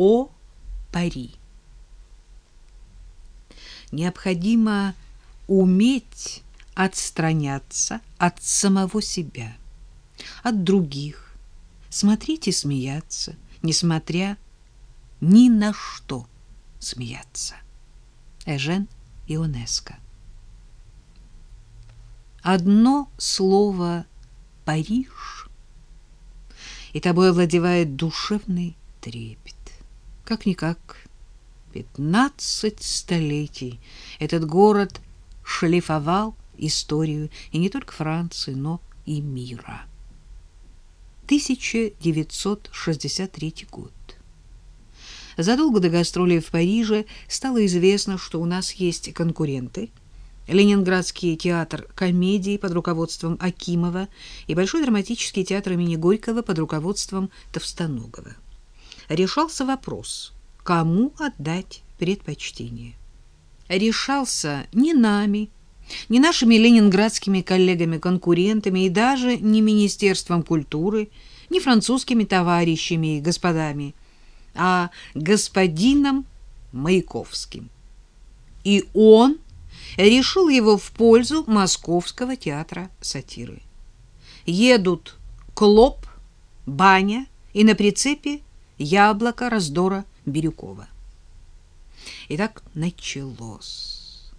О Пари. Необходимо уметь отстраняться от самого себя, от других, смотреть и смеяться, несмотря ни на что смеяться. Эжен Ионеско. Одно слово «Париж» и тобой овладевает душевный трепет. Как-никак, пятнадцать столетий этот город шлифовал историю и не только Франции, но и мира. 1963 год. Задолго до гастролей в Париже стало известно, что у нас есть конкуренты. Ленинградский театр комедии под руководством Акимова и Большой драматический театр имени Горького под руководством Товстоногова. Решался вопрос, кому отдать предпочтение. Решался не нами, не нашими ленинградскими коллегами-конкурентами и даже не Министерством культуры, не французскими товарищами и господами, а господином Маяковским. И он решил его в пользу Московского театра сатиры. Едут Клоп, Баня и на прицепе Яблоко раздора Бирюкова. Итак, началось.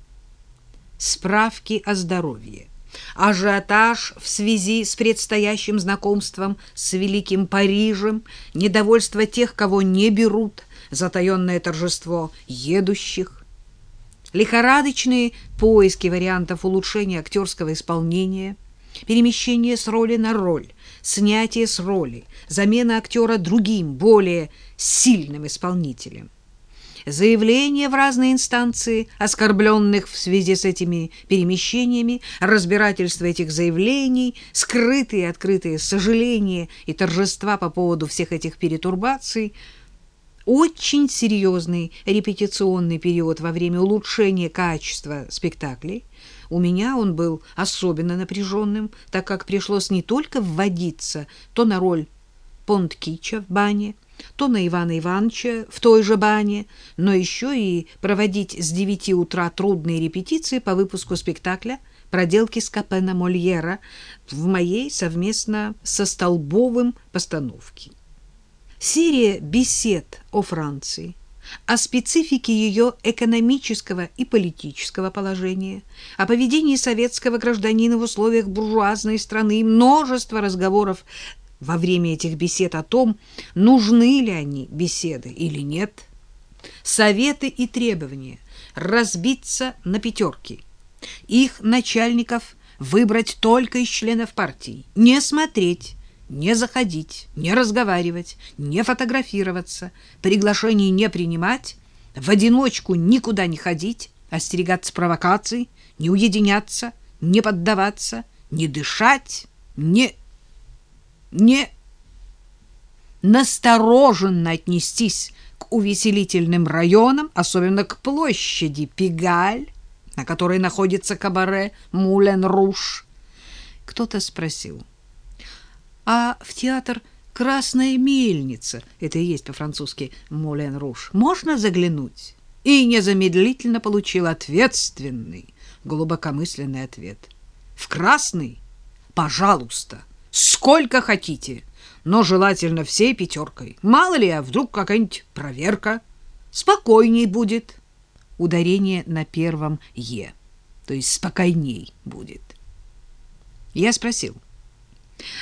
Справки о здоровье. Ажиотаж в связи с предстоящим знакомством с Великим Парижем, недовольство тех, кого не берут, затаенное торжество едущих, лихорадочные поиски вариантов улучшения актерского исполнения, перемещение с роли на роль, снятие с роли, замена актера другим, более сильным исполнителем заявления в разные инстанции оскорбленных в связи с этими перемещениями, разбирательство этих заявлений, скрытые и открытые сожаления и торжества по поводу всех этих перетурбаций, очень серьезный репетиционный период во время улучшения качества спектаклей. У меня он был особенно напряженным, так как пришлось не только вводиться то на роль Понткича в бане, то на Ивана Ивановича в той же бане, но еще и проводить с девяти утра трудные репетиции по выпуску спектакля «Проделки Скопена Мольера» в моей совместно со Столбовым постановке. Серия бесед о Франции, о специфике ее экономического и политического положения, о поведении советского гражданина в условиях буржуазной страны и множество разговоров во время этих бесед о том, нужны ли они беседы или нет. Советы и требования разбиться на пятерки. Их начальников выбрать только из членов партии, не смотреть, не заходить, не разговаривать, не фотографироваться, приглашений не принимать, в одиночку никуда не ходить, остерегаться провокаций, не уединяться, не поддаваться, не дышать, не не настороженно отнестись к увеселительным районам, особенно к площади Пигаль, на которой находится кабаре Мулен-Руш. Кто-то спросил, а в театр «Красная мельница» — это и есть по-французски «Мулен-Руш» — можно заглянуть? И незамедлительно получил ответственный, глубокомысленный ответ. «В красный? Пожалуйста!» Сколько хотите, но желательно всей пятеркой. Мало ли, а вдруг какая-нибудь проверка. Спокойней будет. Ударение на первом «е», то есть спокойней будет. Я спросил.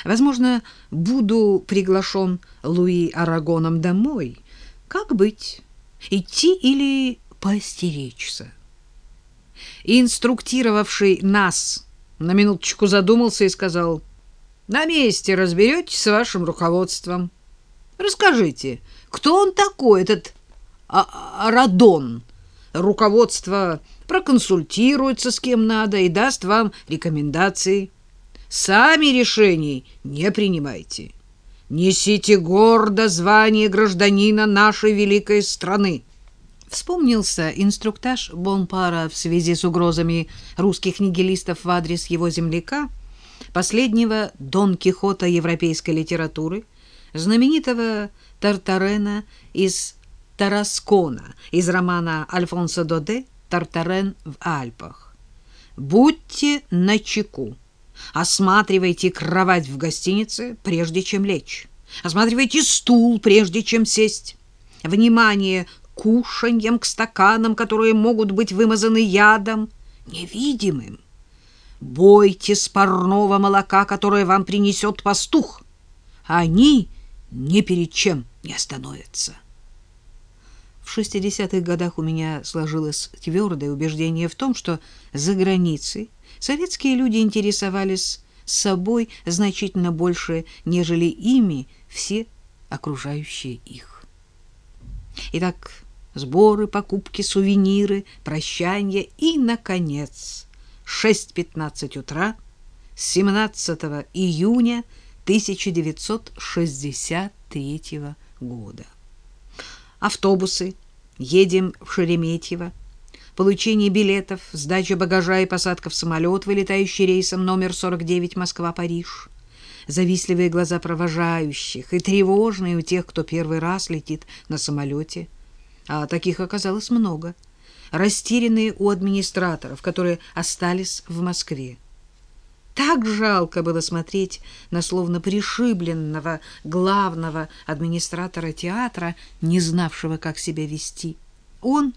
Возможно, буду приглашен Луи Арагоном домой. Как быть? Идти или поостеречься? Инструктировавший нас на минуточку задумался и сказал — на месте разберетесь с вашим руководством. Расскажите, кто он такой, этот а Радон? Руководство проконсультируется с кем надо и даст вам рекомендации. Сами решений не принимайте. Несите гордо звание гражданина нашей великой страны. Вспомнился инструктаж Бонпара в связи с угрозами русских нигилистов в адрес его земляка, последнего Дон Кихота европейской литературы, знаменитого Тартарена из Тараскона из романа Альфонсо Доде «Тартарен в Альпах». Будьте начеку. Осматривайте кровать в гостинице, прежде чем лечь. Осматривайте стул, прежде чем сесть. Внимание кушаньям, к стаканам, которые могут быть вымазаны ядом, невидимым. Бойтесь парного молока, которое вам принесет пастух. Они ни перед чем не остановятся. В 60-х годах у меня сложилось твердое убеждение в том, что за границей советские люди интересовались собой значительно больше, нежели ими все окружающие их. Итак, сборы, покупки, сувениры, прощания и, наконец, 6.15 утра 17 июня 1963 года. Автобусы. Едем в Шереметьево. Получение билетов, сдача багажа и посадка в самолет, вылетающий рейсом номер 49 Москва-Париж. Завистливые глаза провожающих и тревожные у тех, кто первый раз летит на самолете. А таких оказалось много. Растерянные у администраторов, которые остались в Москве. Так жалко было смотреть на словно пришибленного главного администратора театра, не знавшего, как себя вести. Он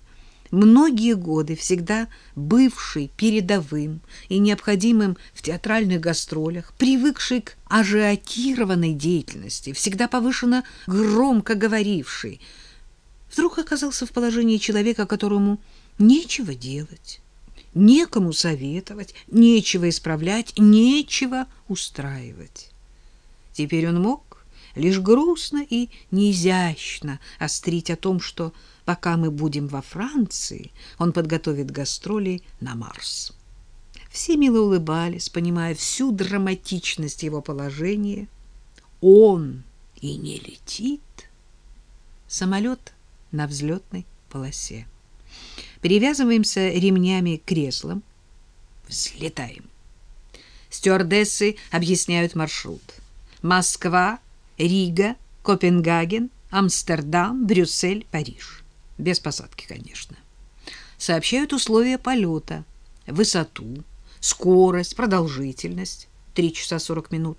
многие годы всегда бывший передовым и необходимым в театральных гастролях, привыкший к ажиотированной деятельности, всегда повышенно громко говоривший, вдруг оказался в положении человека, которому нечего делать некому советовать, нечего исправлять, нечего устраивать. Теперь он мог лишь грустно и неизящно острить о том, что пока мы будем во Франции, он подготовит гастроли на Марс. Все мило улыбались, понимая всю драматичность его положения. Он и не летит. Самолет на взлетной полосе. Перевязываемся ремнями к креслам. Взлетаем. Стюардессы объясняют маршрут. Москва, Рига, Копенгаген, Амстердам, Брюссель, Париж. Без посадки, конечно. Сообщают условия полета, высоту, скорость, продолжительность. 3 часа 40 минут.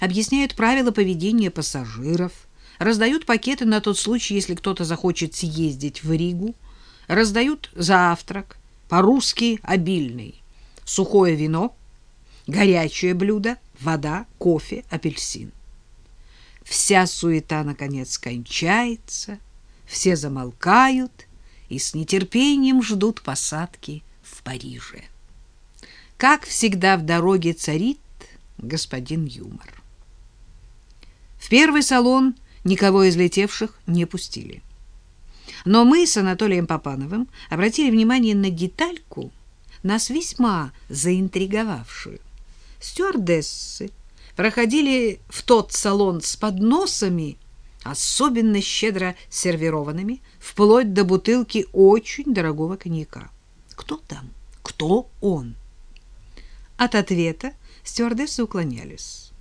Объясняют правила поведения пассажиров. Раздают пакеты на тот случай, если кто-то захочет съездить в Ригу раздают завтрак, по-русски обильный, сухое вино, горячее блюдо, вода, кофе, апельсин. Вся суета, наконец, кончается, все замолкают и с нетерпением ждут посадки в Париже. Как всегда в дороге царит господин юмор. В первый салон никого из летевших не пустили. Но мы с Анатолием Попановым обратили внимание на детальку, нас весьма заинтриговавшую. Стюардессы проходили в тот салон с подносами, особенно щедро сервированными, вплоть до бутылки очень дорогого коньяка. Кто там? Кто он? От ответа стюардессы уклонялись.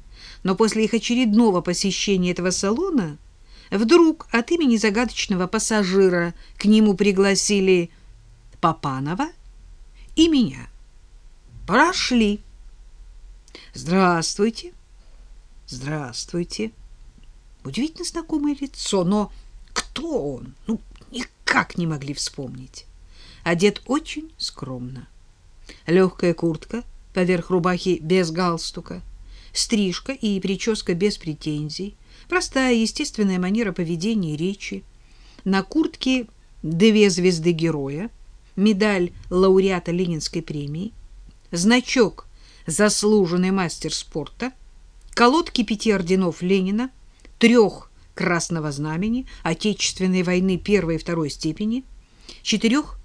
Но после их очередного посещения этого салона Вдруг от имени загадочного пассажира к нему пригласили Папанова и меня. Прошли. Здравствуйте. Здравствуйте. Удивительно знакомое лицо, но кто он? Ну, никак не могли вспомнить. Одет очень скромно. Легкая куртка поверх рубахи без галстука, стрижка и прическа без претензий, Простая, естественная манера поведения и речи. На куртке две звезды героя, медаль лауреата Ленинской премии, значок «Заслуженный мастер спорта», колодки пяти орденов Ленина, трех Красного Знамени, Отечественной войны первой и второй степени, четырех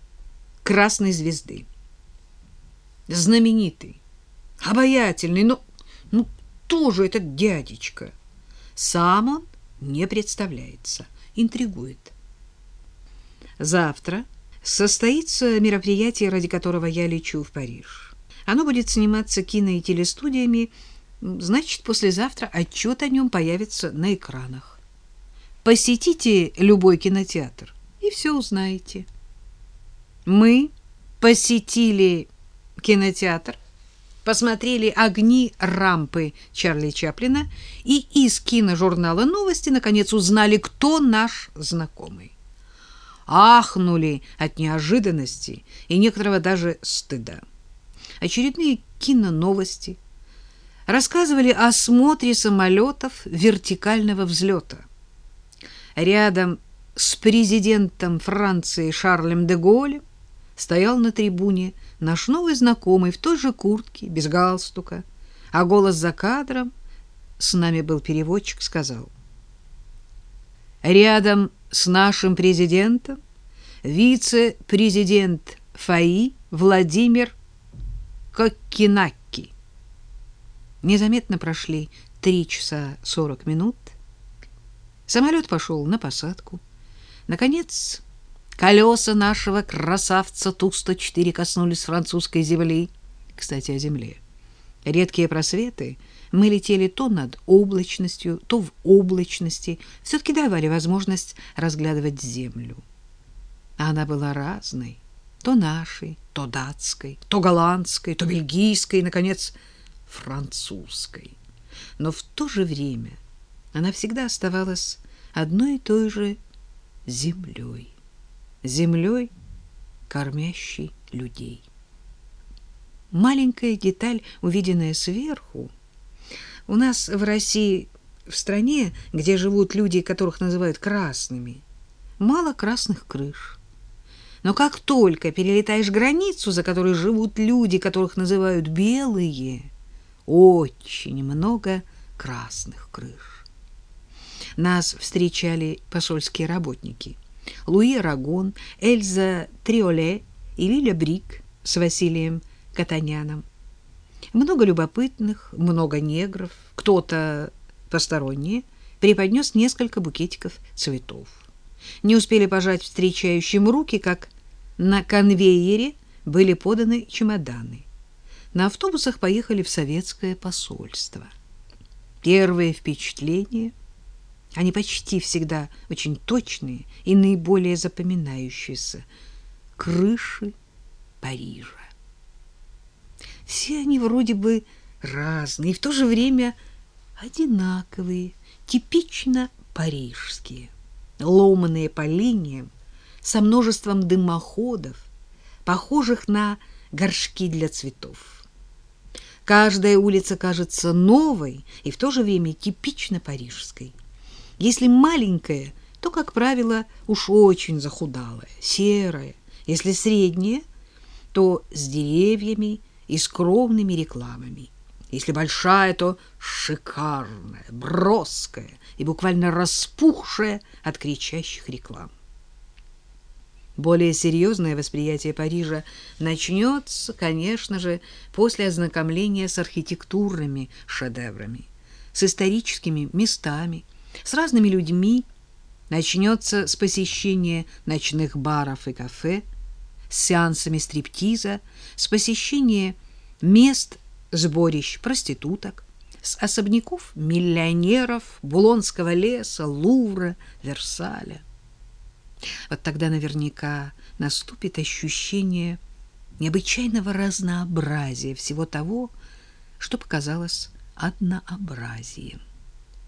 Красной Звезды. Знаменитый, обаятельный, но ну, тоже этот дядечка – сам он не представляется, интригует. Завтра состоится мероприятие, ради которого я лечу в Париж. Оно будет сниматься кино и телестудиями, значит, послезавтра отчет о нем появится на экранах. Посетите любой кинотеатр и все узнаете. Мы посетили кинотеатр, посмотрели «Огни рампы» Чарли Чаплина и из киножурнала «Новости» наконец узнали, кто наш знакомый. Ахнули от неожиданности и некоторого даже стыда. Очередные киноновости рассказывали о смотре самолетов вертикального взлета. Рядом с президентом Франции Шарлем де Голлем стоял на трибуне наш новый знакомый в той же куртке, без галстука, а голос за кадром, с нами был переводчик, сказал. Рядом с нашим президентом вице-президент ФАИ Владимир Коккинакки. Незаметно прошли три часа сорок минут. Самолет пошел на посадку. Наконец Колеса нашего красавца Ту-104 коснулись французской земли. Кстати, о земле. Редкие просветы мы летели то над облачностью, то в облачности, все-таки давали возможность разглядывать землю. А она была разной, то нашей, то датской, то голландской, то бельгийской, и, наконец, французской. Но в то же время она всегда оставалась одной и той же землей землей, кормящей людей. Маленькая деталь, увиденная сверху. У нас в России, в стране, где живут люди, которых называют красными, мало красных крыш. Но как только перелетаешь границу, за которой живут люди, которых называют белые, очень много красных крыш. Нас встречали посольские работники – Луи Рагон, Эльза Триоле и Лиля Брик с Василием Катаняном. Много любопытных, много негров, кто-то посторонние, преподнес несколько букетиков цветов. Не успели пожать встречающим руки, как на конвейере были поданы чемоданы. На автобусах поехали в советское посольство. Первые впечатления — они почти всегда очень точные и наиболее запоминающиеся. Крыши Парижа. Все они вроде бы разные и в то же время одинаковые, типично парижские. Ломаные по линиям, со множеством дымоходов, похожих на горшки для цветов. Каждая улица кажется новой и в то же время типично парижской. Если маленькая, то, как правило, уж очень захудалая, серая. Если средняя, то с деревьями и скромными рекламами. Если большая, то шикарная, броская и буквально распухшая от кричащих реклам. Более серьезное восприятие Парижа начнется, конечно же, после ознакомления с архитектурными шедеврами, с историческими местами, с разными людьми, начнется с посещения ночных баров и кафе, с сеансами стриптиза, с посещения мест сборищ проституток, с особняков миллионеров, Булонского леса, Лувра, Версаля. Вот тогда наверняка наступит ощущение необычайного разнообразия всего того, что показалось однообразием.